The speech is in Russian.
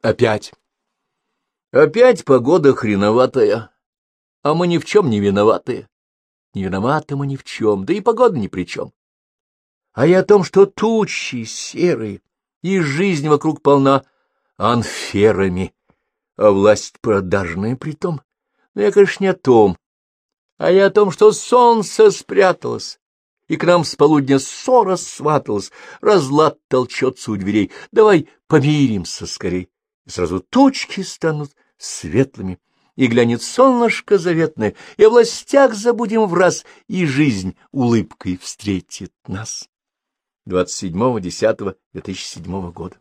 Опять. Опять погода хреноватая, а мы ни в чем не виноватые. Не виноваты мы ни в чем, да и погода ни при чем. А и о том, что тучи серые, и жизнь вокруг полна анферами, а власть продажная притом. Но я, конечно, не о том, а я о том, что солнце спряталось, и к нам с полудня ссора сваталась, разлад толчется у дверей. Давай помиримся скорей, и сразу тучки станут светлыми, и глянет солнышко заветное, и о властях забудем в раз, и жизнь улыбкой встретит нас. 27.10.2007 года